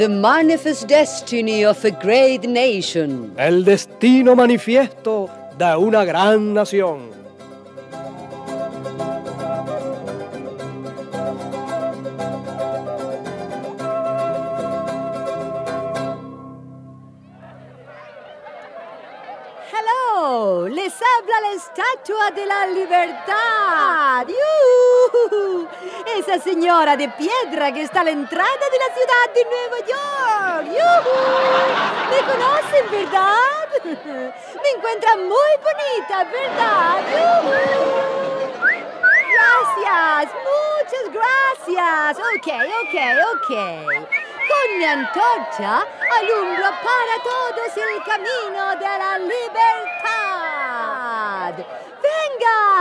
The manifest destiny of a great nation. El destino manifiesto de una gran nación. Hello, les habla la estatua de la libertad. ¡Yuhu! Esa señora de piedra que está a la entrada de la ciudad de Nueva York. ¡Yuhu! ¿Me conocen, verdad? Me encuentran muy bonita, ¿verdad? ¡Yuhu! Gracias, muchas gracias. Ok, ok, ok. Con mi antorcha alumbro para todos el camino de la libertad.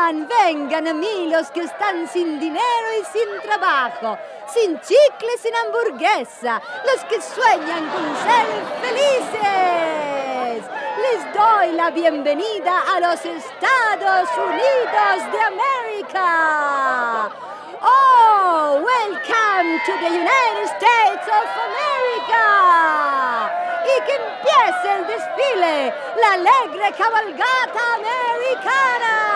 Vengan, vengan a mí los que están sin dinero y sin trabajo, sin chicle, sin hamburguesa, los que sueñan con ser felices. Les doy la bienvenida a los Estados Unidos de América. Oh, welcome to the United States of America. Y que empiece el desfile, la alegre cabalgata americana.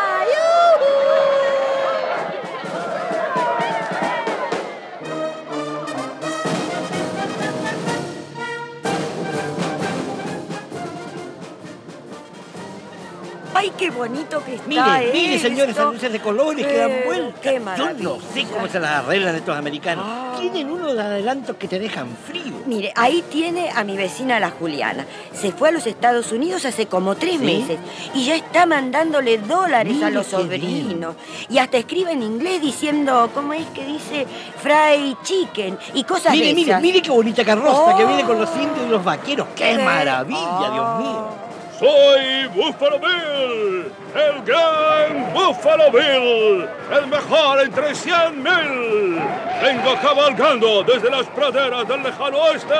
¡Ay, qué bonito que está Mire, mire, esto! señores, esas luces de colores que dan Eh, vueltas. qué Yo no sé cómo se las arreglan estos americanos. Ah. Tienen unos adelantos que te dejan frío. Mire, ahí tiene a mi vecina la Juliana. Se fue a los Estados Unidos hace como tres ¿Sí? meses y ya está mandándole dólares a Mire los qué sobrinos. Y hasta escribe en inglés diciendo, ¿cómo es que dice? Fry chicken y cosas Mire, de mire, esas. mire qué bonita carroza Oh. que viene con los indios y los vaqueros. ¡Qué Ve- maravilla, Dios Oh. mío! Soy Buffalo Bill, el gran Buffalo Bill, el mejor entre cien mil. Vengo cabalgando desde las praderas del lejano oeste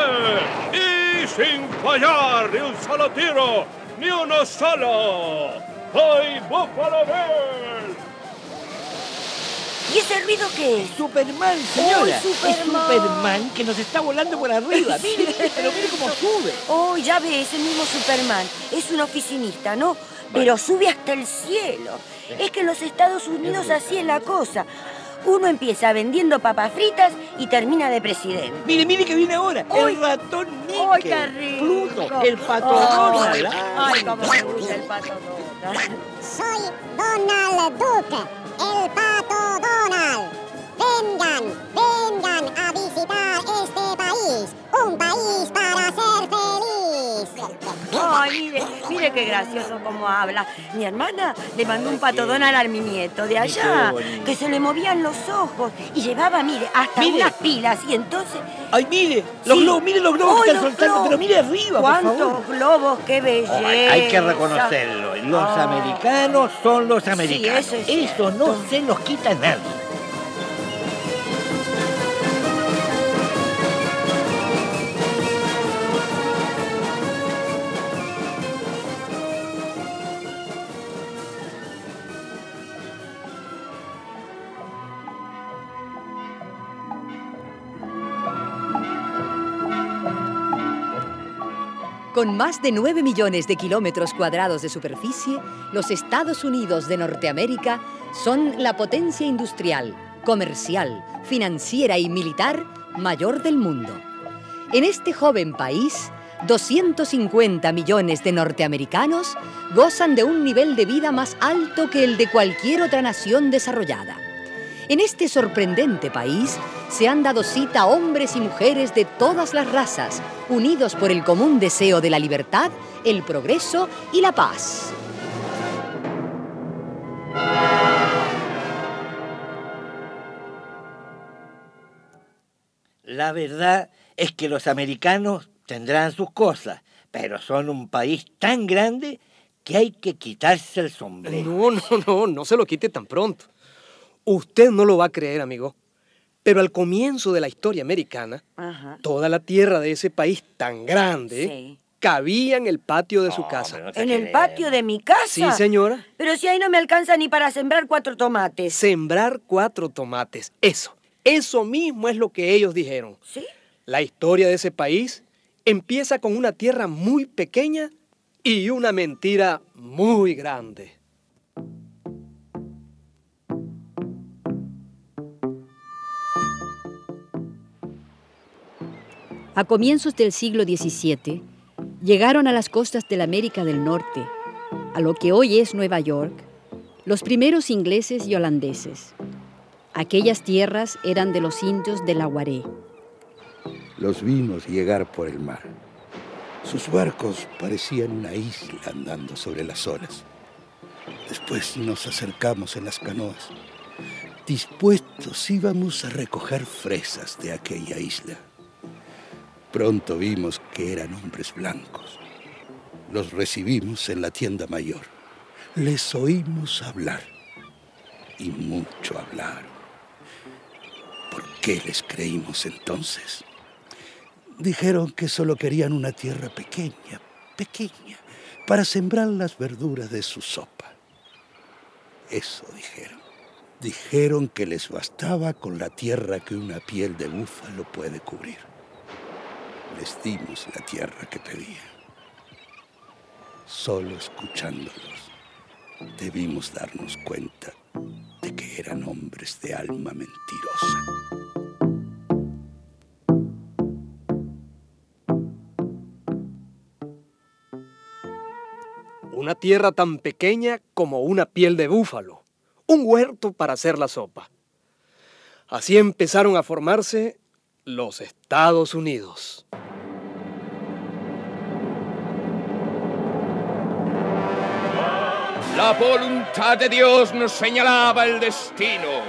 y sin fallar ni un solo tiro, ni uno solo. Soy Buffalo Bill. ¿Y ese ruido qué es? Superman, señora. ¡Uy, Superman! Es Superman que nos está volando por arriba. Mire, pero mire cómo sube. Oh, ya ve, es el mismo Superman. Es un oficinista, ¿no? Pero sube hasta el cielo. Es que en los Estados Unidos así es la cosa. Uno empieza vendiendo papas fritas y termina de presidente. Mire, mire que viene ahora. El ratón Mickey. ¡Ay, qué rico! Pluto, el pato Ay, Donald. ¡Ay, cómo me gusta el pato Donald! Soy Donald Duck, el pato. Vengan, vengan a visitar este país. Un país para ser feliz. Ay, mire, mire qué gracioso cómo habla. Mi hermana le mandó un pato Donald a mi nieto de allá, que se le movían los ojos y llevaba, mire, hasta Mire. unas pilas. Y entonces Ay, mire, los Sí. globos, mire los globos ¡Ay, que están soltando, globos! pero mire arriba, por favor. ¿Cuántos globos? ¡Qué belleza! Ay, hay que reconocerlo. Los Ah. americanos son los americanos. eso es Eso no se los quita nadie. Con más de 9 millones de kilómetros cuadrados de superficie, los Estados Unidos de Norteamérica son la potencia industrial, comercial, financiera y militar mayor del mundo. En este joven país, 250 millones de norteamericanos gozan de un nivel de vida más alto que el de cualquier otra nación desarrollada. En este sorprendente país se han dado cita hombres y mujeres de todas las razas, unidos por el común deseo de la libertad, el progreso y la paz. La verdad es que los americanos tendrán sus cosas, pero son un país tan grande que hay que quitarse el sombrero. No, no, no, no se lo quite tan pronto. Usted no lo va a creer, amigo. Pero al comienzo de la historia americana, Ajá. toda la tierra de ese país tan grande Sí. cabía en el patio de su casa. no ¿En el patio de mi casa? Sí, señora. Pero si ahí no me alcanza ni para sembrar cuatro tomates. Sembrar cuatro tomates. Eso, eso mismo es lo que ellos dijeron. ¿Sí? La historia de ese país empieza con una tierra muy pequeña y una mentira muy grande. A comienzos del siglo XVII, llegaron a las costas de la América del Norte, a lo que hoy es Nueva York, los primeros ingleses y holandeses. Aquellas tierras eran de los indios de la Guaré. Los vimos llegar por el mar. Sus barcos parecían una isla andando sobre las olas. Después nos acercamos en las canoas. Dispuestos íbamos a recoger fresas de aquella isla. Pronto vimos que eran hombres blancos. Los recibimos en la tienda mayor. Les oímos hablar. Y mucho hablaron. ¿Por qué les creímos entonces? Dijeron que solo querían una tierra pequeña, pequeña, para sembrar las verduras de su sopa. Eso dijeron. Dijeron que les bastaba con la tierra que una piel de búfalo puede cubrir. Les dimos la tierra que pedían. Solo escuchándolos, debimos darnos cuenta de que eran hombres de alma mentirosa. Una tierra tan pequeña como una piel de búfalo. Un huerto para hacer la sopa. Así empezaron a formarse los Estados Unidos. La voluntad de Dios nos señalaba el destino.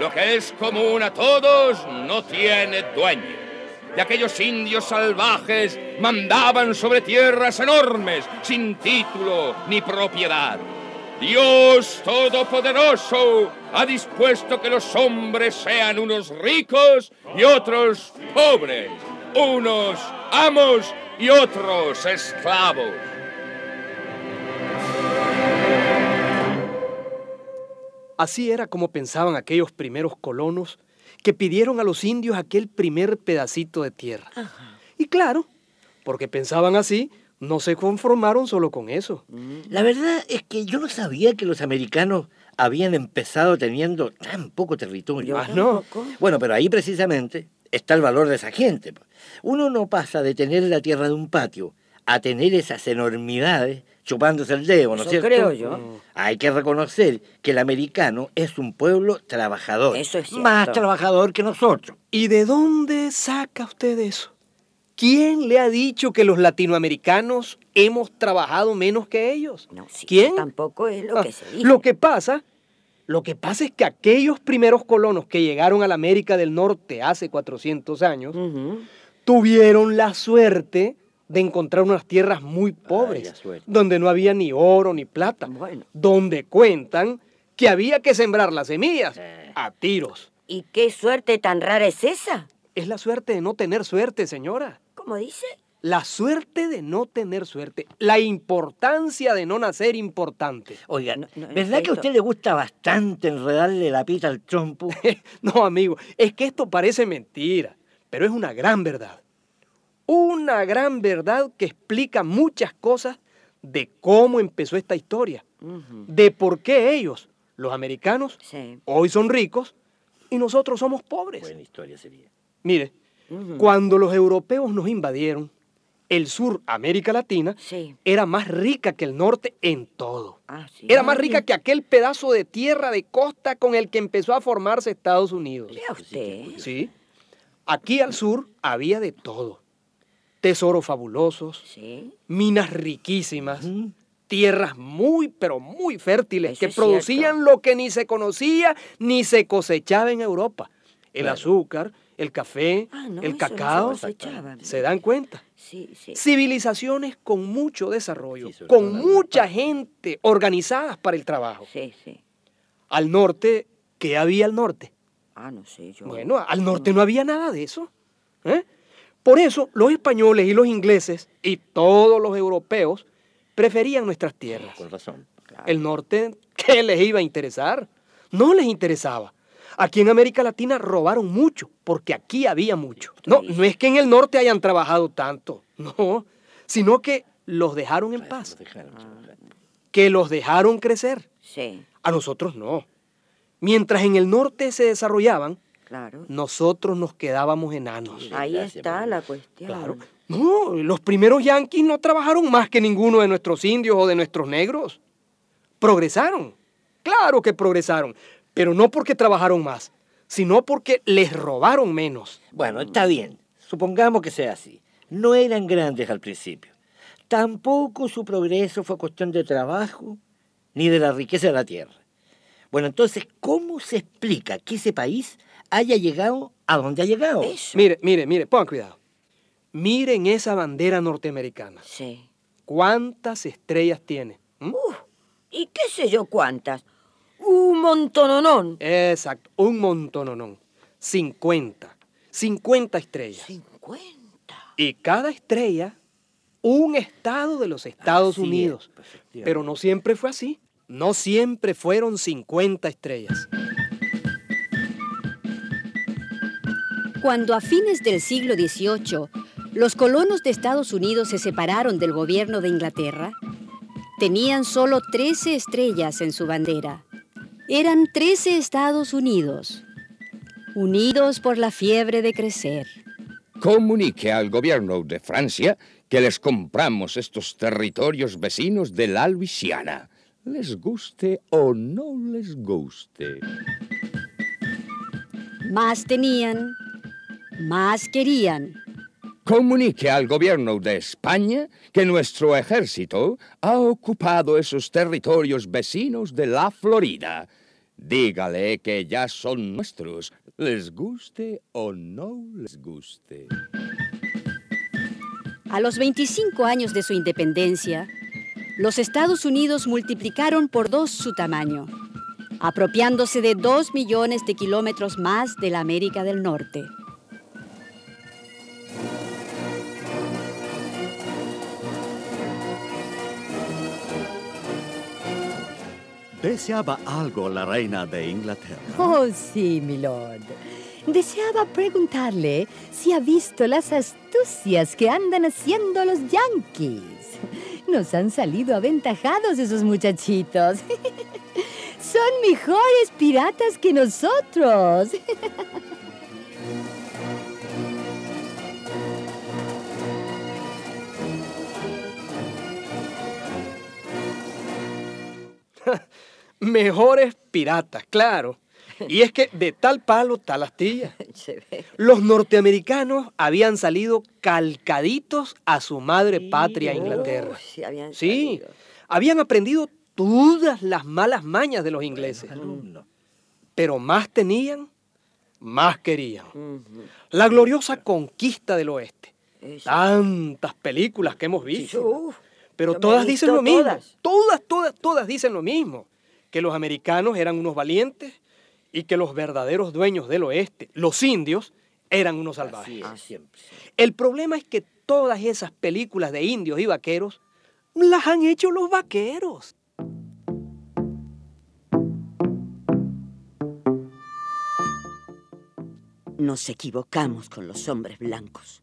Lo que es común a todos no tiene dueño. Y aquellos indios salvajes mandaban sobre tierras enormes, sin título ni propiedad. Dios Todopoderoso ha dispuesto que los hombres sean unos ricos y otros pobres, unos amos y otros esclavos. Así era como pensaban aquellos primeros colonos que pidieron a los indios aquel primer pedacito de tierra. Y claro, porque pensaban así, no se conformaron solo con eso. La verdad es que yo no sabía que los americanos habían empezado teniendo tan poco territorio. Ah, no. Bueno, pero ahí precisamente está el valor de esa gente. pues. Uno no pasa de tener la tierra de un patio a tener esas enormidades chupándose el dedo, ¿no es Eso cierto? creo yo. Hay que reconocer que el americano es un pueblo trabajador. Eso es cierto. Más trabajador que nosotros. ¿Y de dónde saca usted eso? ¿Quién le ha dicho que los latinoamericanos hemos trabajado menos que ellos? No, sí, ¿Quién? Tampoco es lo Ah, que se dice. Lo que pasa, lo que pasa es que aquellos primeros colonos que llegaron a la América del Norte hace 400 años tuvieron la suerte de encontrar unas tierras muy pobres, donde no había ni oro ni plata, Bueno. donde cuentan que había que sembrar las semillas a tiros. ¿Y qué suerte tan rara es esa? Es la suerte de no tener suerte, señora. ¿Cómo dice? La suerte de no tener suerte. La importancia de no nacer importante. Oiga, No, no, en ¿verdad que a usted le gusta bastante enredarle la pita al trompo? No, amigo, es que esto parece mentira, pero es una gran verdad. Una gran verdad que explica muchas cosas de cómo empezó esta historia, de por qué ellos, los americanos, Sí. hoy son ricos y nosotros somos pobres. Buena historia sería. Mire, cuando los europeos nos invadieron, el sur, América Latina, Sí. era más rica que el norte en todo. Ah, sí. Era más Ah, rica bien. que aquel pedazo de tierra de costa con el que empezó a formarse Estados Unidos. Vea usted. Sí. Aquí al sur había de todo. Tesoros fabulosos, Sí. minas riquísimas, tierras muy, pero muy fértiles Eso que producían lo que ni se conocía ni se cosechaba en Europa. El Claro. azúcar, el café, Ah, no, el no cacao. se cosechaba. ¿Se dan cuenta? Sí, sí. Civilizaciones con mucho desarrollo, Sí, con mucha Europa. gente organizadas para el trabajo. Sí, sí. Al norte, ¿qué había al norte? Ah, no sé, yo... Bueno, al norte no había nada de eso. ¿eh? Por eso los españoles y los ingleses y todos los europeos preferían nuestras tierras. Con razón. El norte, ¿qué les iba a interesar? No les interesaba. Aquí en América Latina robaron mucho, porque aquí había mucho. No, no es que en el norte hayan trabajado tanto, no, sino que los dejaron en paz, que los dejaron crecer. Sí, A nosotros no. Mientras en el norte se desarrollaban, claro. nosotros nos quedábamos enanos. Ahí Gracias, está la cuestión. Claro. No, los primeros yanquis no trabajaron más que ninguno de nuestros indios o de nuestros negros. Progresaron. Claro que progresaron, pero no porque trabajaron más, sino porque les robaron menos. Bueno, está bien. Supongamos que sea así. No eran grandes al principio. Tampoco su progreso fue cuestión de trabajo ni de la riqueza de la tierra. Bueno, entonces, ¿cómo se explica que ese país haya llegado a donde ha llegado? Eso. Mire, mire, mire, pongan cuidado. Miren esa bandera norteamericana. Sí. ¿Cuántas estrellas tiene? ¿Mm? Uf, y qué sé yo cuántas. Un montononón. Exacto, un montononón. 50. 50 estrellas. 50. Y cada estrella, un estado de los Estados Así Unidos. efectivamente. Pero no siempre fue así. No siempre fueron 50 estrellas. Cuando a fines del siglo XVIII los colonos de Estados Unidos se separaron del gobierno de Inglaterra, tenían solo 13 estrellas en su bandera. Eran 13 Estados Unidos, unidos por la fiebre de crecer. Comunique al gobierno de Francia que les compramos estos territorios vecinos de la Luisiana. Les guste o no les guste. Más tenían, más querían. Comunique al gobierno de España que nuestro ejército ha ocupado esos territorios vecinos de la Florida. Dígale que ya son nuestros, les guste o no les guste. A los 25 años de su independencia, los Estados Unidos multiplicaron por dos su tamaño, apropiándose de dos millones de kilómetros más de la América del Norte. ¿Deseaba algo la reina de Inglaterra? Oh, sí, milord. Deseaba preguntarle si ha visto las astucias que andan haciendo los yankees. Nos han salido aventajados esos muchachitos. Son mejores piratas que nosotros. Mejores piratas, claro. Y es que de tal palo, tal astilla. Los norteamericanos habían salido calcaditos a su madre patria, Inglaterra. Sí, habían Sí, salido. habían aprendido todas las malas mañas de los ingleses. Pero más tenían, más querían. La gloriosa conquista del oeste. Tantas películas que hemos visto. Pero todas dicen lo mismo. Todas, todas, todas dicen lo mismo. Que los americanos eran unos valientes y que los verdaderos dueños del oeste, los indios, eran unos Así salvajes. es, siempre. El problema es que todas esas películas de indios y vaqueros las han hecho los vaqueros. Nos equivocamos con los hombres blancos.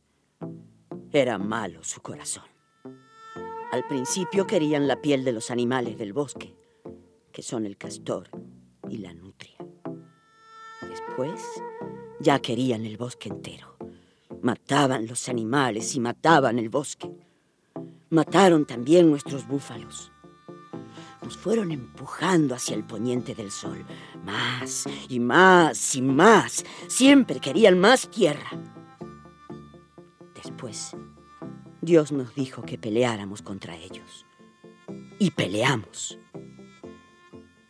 Era malo su corazón. Al principio querían la piel de los animales del bosque, que son el castor y la nutria. Después ya querían el bosque entero. Mataban los animales y mataban el bosque. Mataron también nuestros búfalos. Nos fueron empujando hacia el poniente del sol. Más y más y más. Siempre querían más tierra. Después, Dios nos dijo que peleáramos contra ellos. Y peleamos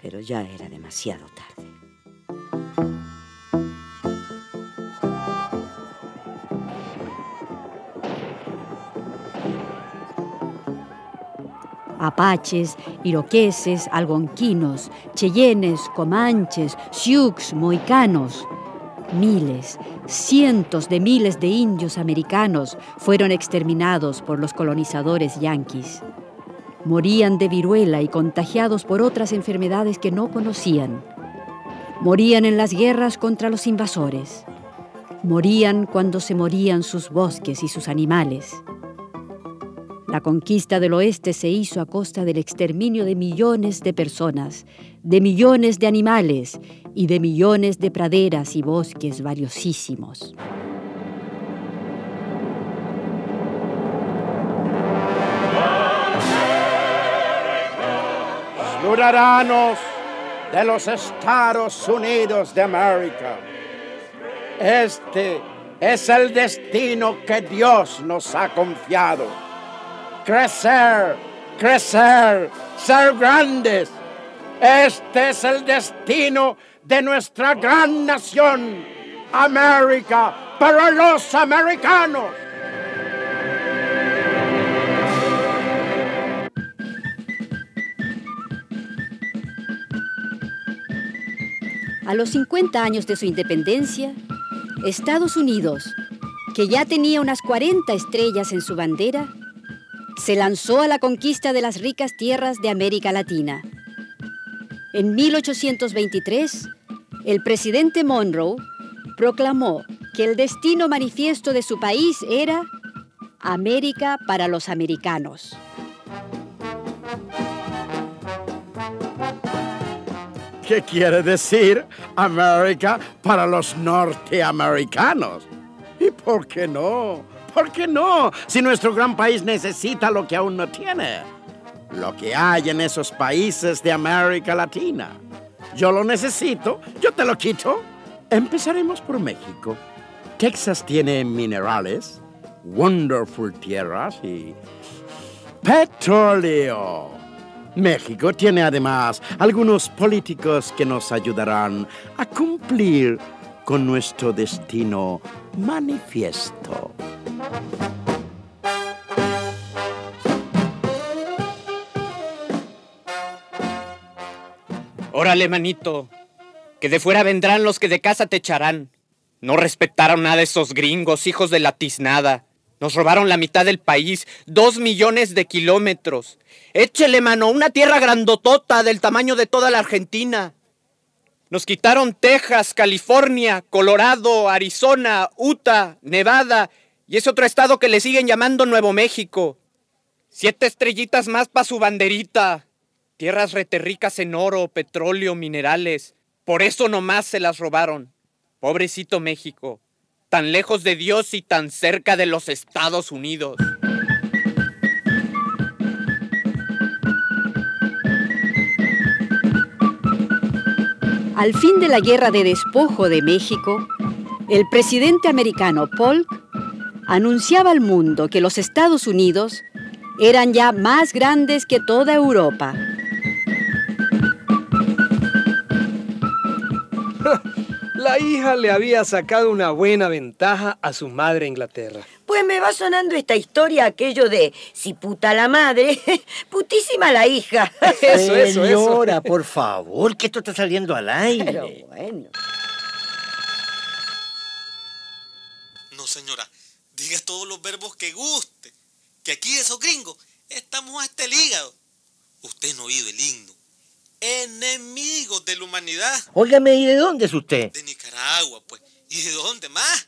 pero ya era demasiado tarde. Apaches, iroqueses, algonquinos, cheyennes, comanches, sioux, moicanos. Miles, cientos de miles de indios americanos fueron exterminados por los colonizadores yanquis. Morían de viruela y contagiados por otras enfermedades que no conocían. Morían en las guerras contra los invasores. Morían cuando se morían sus bosques y sus animales. La conquista del oeste se hizo a costa del exterminio de millones de personas, de millones de animales y de millones de praderas y bosques valiosísimos. De los Estados Unidos de América, este es el destino que Dios nos ha confiado crecer, crecer, ser grandes. Este es el destino de nuestra gran nación, América, para los americanos. A los 50 años de su independencia, Estados Unidos, que ya tenía unas 40 estrellas en su bandera, se lanzó a la conquista de las ricas tierras de América Latina. En 1823, el presidente Monroe proclamó que el destino manifiesto de su país era América para los americanos. ¿Qué quiere decir América para los norteamericanos? ¿Y por qué no? ¿Por qué no? Si nuestro gran país necesita lo que aún no tiene. Lo que hay en esos países de América Latina. Yo lo necesito, yo te lo quito. Empezaremos por México. Texas tiene minerales, wonderful tierras y petróleo. México tiene además algunos políticos que nos ayudarán a cumplir con nuestro destino manifiesto. Órale, manito, que de fuera vendrán los que de casa te echarán. No respetaron nada esos gringos, hijos de la tiznada. Nos robaron la mitad del país, dos millones de kilómetros. Échele, mano, una tierra grandotota del tamaño de toda la Argentina. Nos quitaron Texas, California, Colorado, Arizona, Utah, Nevada y ese otro estado que le siguen llamando Nuevo México. Siete estrellitas más para su banderita. Tierras reterricas en oro, petróleo, minerales. Por eso nomás se las robaron. Pobrecito México, tan lejos de Dios y tan cerca de los Estados Unidos. Al fin de la guerra de despojo de México, el presidente americano Polk anunciaba al mundo que los Estados Unidos eran ya más grandes que toda Europa. La hija le había sacado una buena ventaja a su madre Inglaterra. Pues me va sonando esta historia aquello de si puta la madre, putísima la hija. Eso, eso, Señora, por favor, que esto está saliendo al aire. Pero bueno. No, señora, diga todos los verbos que guste. Que aquí esos gringos estamos hasta el hígado. Usted no ha oído el himno. Enemigos de la humanidad. Óigame, ¿y de dónde es usted? De Nicaragua, pues. ¿Y de dónde más?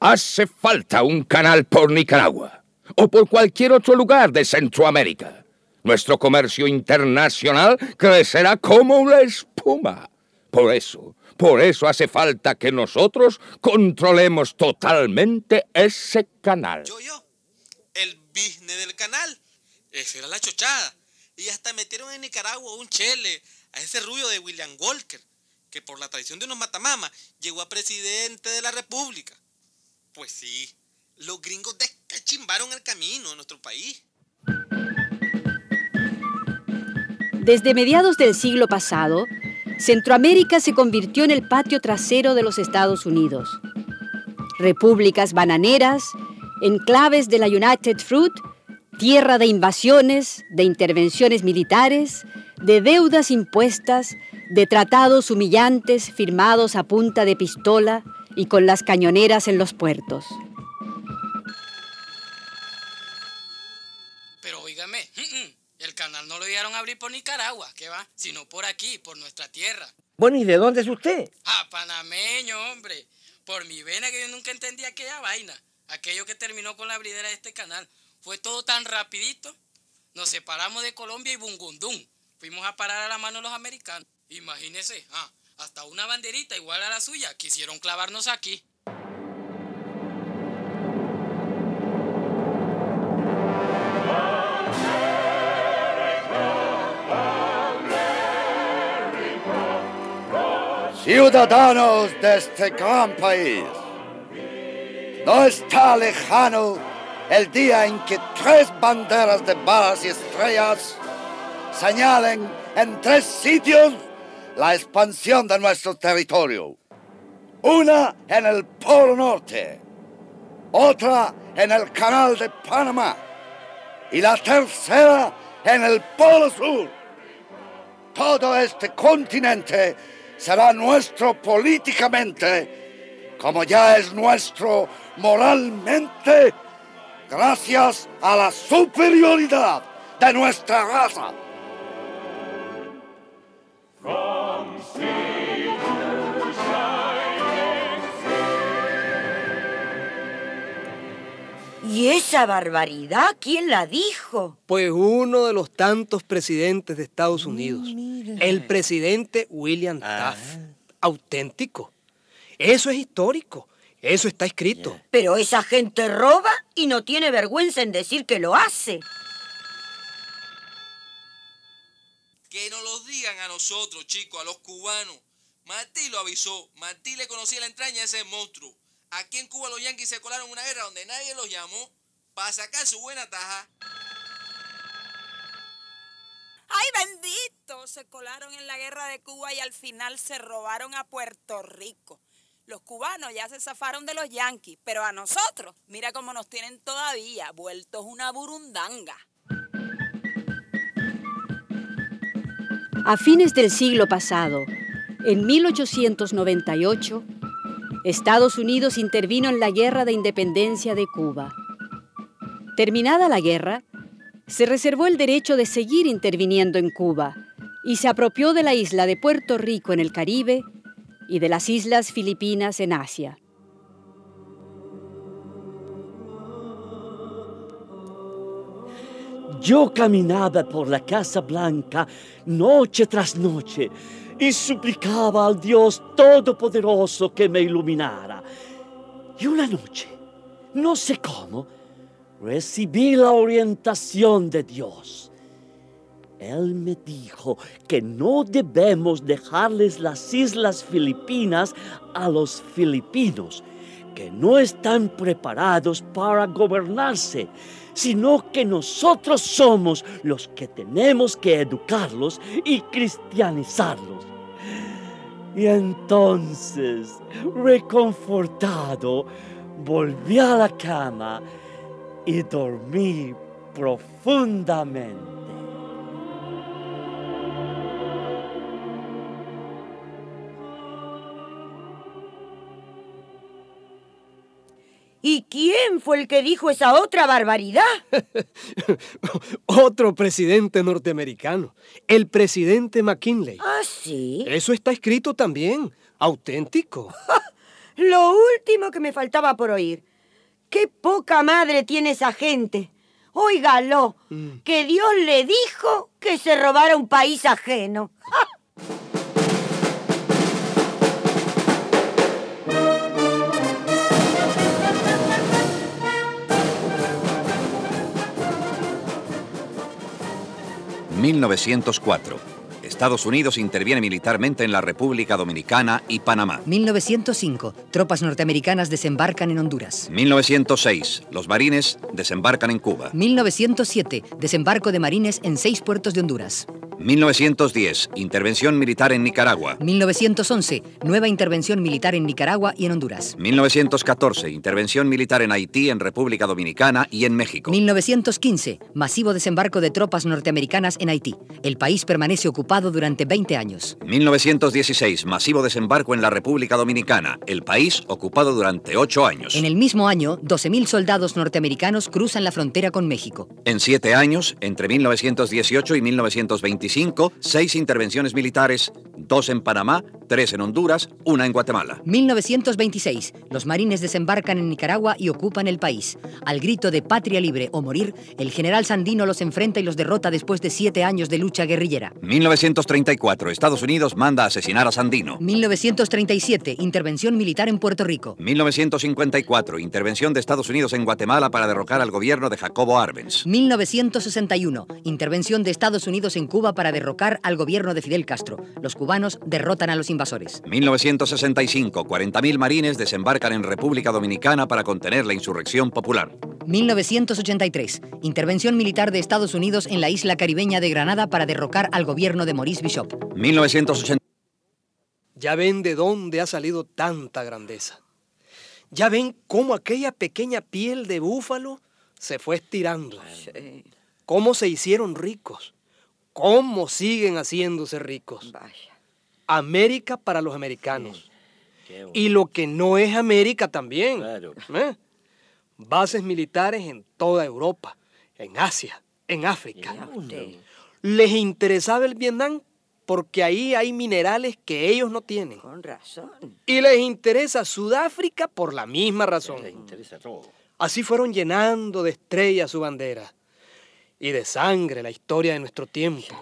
Hace falta un canal por Nicaragua o por cualquier otro lugar de Centroamérica. Nuestro comercio internacional crecerá como la espuma. Por eso, por eso hace falta que nosotros controlemos totalmente ese canal. Yo, yo. El business del canal. Esa era la chochada. Y hasta metieron en Nicaragua un chele a ese rubio de William Walker, que por la traición de unos matamamas llegó a presidente de la República. Pues sí, los gringos descachimbaron el camino en nuestro país. Desde mediados del siglo pasado, Centroamérica se convirtió en el patio trasero de los Estados Unidos. Repúblicas bananeras, enclaves de la United Fruit Tierra de invasiones, de intervenciones militares, de deudas impuestas, de tratados humillantes firmados a punta de pistola y con las cañoneras en los puertos. Pero óigame, el canal no lo dejaron abrir por Nicaragua, ¿qué va? Sino por aquí, por nuestra tierra. Bueno, ¿y de dónde es usted? Ah, panameño, hombre. Por mi vena que yo nunca entendí aquella vaina. Aquello que terminó con la abridera de este canal. Fue todo tan rapidito. Nos separamos de Colombia y Bungundún. Fuimos a parar a la mano los americanos. Imagínese, ah, hasta una banderita igual a la suya quisieron clavarnos aquí. Ciudadanos de este gran país, no está lejano el día en que tres banderas de balas y estrellas señalen en tres sitios la expansión de nuestro territorio. Una en el Polo Norte, otra en el Canal de Panamá y la tercera en el Polo Sur. Todo este continente será nuestro políticamente, como ya es nuestro moralmente, gracias a la superioridad de nuestra raza. ¿Y esa barbaridad quién la dijo? Pues uno de los tantos presidentes de Estados Unidos, el presidente William Ah. Taft, auténtico. Eso es histórico, eso está escrito. Pero esa gente roba y no tiene vergüenza en decir que lo hace. Que nos los digan a nosotros, chicos, a los cubanos. Martí lo avisó. Martí le conocía la entraña a ese monstruo. Aquí en Cuba los yanquis se colaron en una guerra donde nadie los llamó para sacar su buena taja. ¡Ay, bendito! Se colaron en la guerra de Cuba y al final se robaron a Puerto Rico. Los cubanos ya se zafaron de los yanquis, pero a nosotros, mira cómo nos tienen todavía, vueltos una burundanga. A fines del siglo pasado, en 1898, Estados Unidos intervino en la Guerra de Independencia de Cuba. Terminada la guerra, se reservó el derecho de seguir interviniendo en Cuba y se apropió de la isla de Puerto Rico en el Caribe y de las islas Filipinas en Asia. Yo caminaba por la Casa Blanca noche tras noche y suplicaba al Dios Todopoderoso que me iluminara. Y una noche, no sé cómo, recibí la orientación de Dios. Él me dijo que no debemos dejarles las islas Filipinas a los filipinos, que no están preparados para gobernarse, sino que nosotros somos los que tenemos que educarlos y cristianizarlos. Y entonces, reconfortado, volví a la cama y dormí profundamente. ¿Y quién fue el que dijo esa otra barbaridad? Otro presidente norteamericano, el presidente McKinley. ¿Ah, sí? Eso está escrito también, auténtico. Lo último que me faltaba por oír. Qué poca madre tiene esa gente. Óigalo, que Dios le dijo que se robara un país ajeno. ...1904... Estados Unidos interviene militarmente en la República Dominicana y Panamá. 1905. Tropas norteamericanas desembarcan en Honduras. 1906. Los marines desembarcan en Cuba. 1907. Desembarco de marines en seis puertos de Honduras. 1910, intervención militar en Nicaragua. 1911, nueva intervención militar en Nicaragua y en Honduras. 1914, intervención militar en Haití, en República Dominicana y en México. 1915, masivo desembarco de tropas norteamericanas en Haití. El país permanece ocupado durante 20 años. 1916, masivo desembarco en la República Dominicana. El país ocupado durante 8 años. En el mismo año, 12.000 soldados norteamericanos cruzan la frontera con México. En siete años, entre 1918 y 1925, seis intervenciones militares, dos en Panamá, tres en Honduras, una en Guatemala. 1926. Los marines desembarcan en Nicaragua y ocupan el país. Al grito de patria libre o morir, el general Sandino los enfrenta y los derrota después de siete años de lucha guerrillera. 1934. Estados Unidos manda a asesinar a Sandino. 1937. Intervención militar en Puerto Rico. 1954. Intervención de Estados Unidos en Guatemala para derrocar al gobierno de Jacobo Arbenz. 1961. Intervención de Estados Unidos en Cuba para derrocar al gobierno de Fidel Castro. Los cubanos derrotan a los invasores. 1965. 40.000 marines desembarcan en República Dominicana para contener la insurrección popular. 1983. Intervención militar de Estados Unidos en la isla caribeña de Granada para derrocar al gobierno de Maurice Bishop. 1980. Ya ven de dónde ha salido tanta grandeza. Ya ven cómo aquella pequeña piel de búfalo se fue estirando. Cómo se hicieron ricos. Cómo siguen haciéndose ricos. América para los americanos. Y lo que no es América también. ¿eh? Bases militares en toda Europa, en Asia, en África. Les interesaba el Vietnam porque ahí hay minerales que ellos no tienen. Con razón. Y les interesa Sudáfrica por la misma razón. interesa todo. Así fueron llenando de estrellas su bandera y de sangre la historia de nuestro tiempo.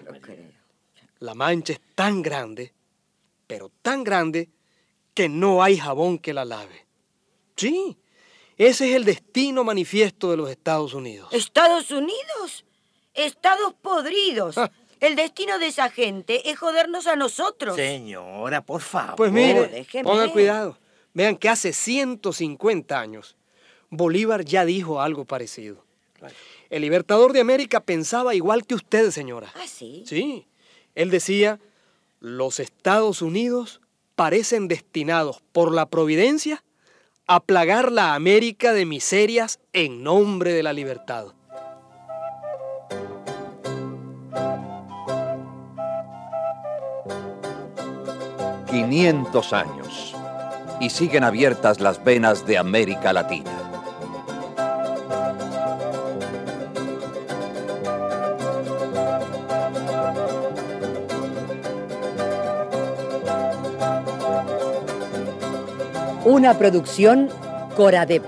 La mancha es tan grande, pero tan grande, que no hay jabón que la lave. Sí, ese es el destino manifiesto de los Estados Unidos. ¿Estados Unidos? Estados podridos. Ah. El destino de esa gente es jodernos a nosotros. Señora, por favor. Pues mire, déjeme. pongan cuidado. Vean que hace 150 años Bolívar ya dijo algo parecido. El libertador de América pensaba igual que usted, señora. ¿Ah, sí? Sí. Él decía, los Estados Unidos parecen destinados por la providencia a plagar la América de miserias en nombre de la libertad. ...500 años... ...y siguen abiertas las venas de América Latina. Una producción Coradep,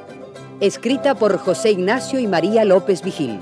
escrita por José Ignacio y María López Vigil.